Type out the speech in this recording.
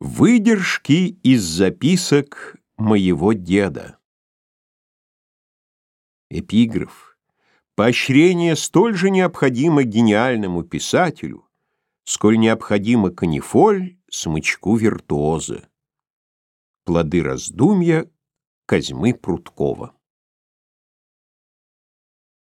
Выдержки из записок моего деда. Эпиграф. Поощрение столь же необходимо гениальному писателю, сколь необходимо канифоль смычку виртуоза. Плоды раздумья Козьмы Пруткова.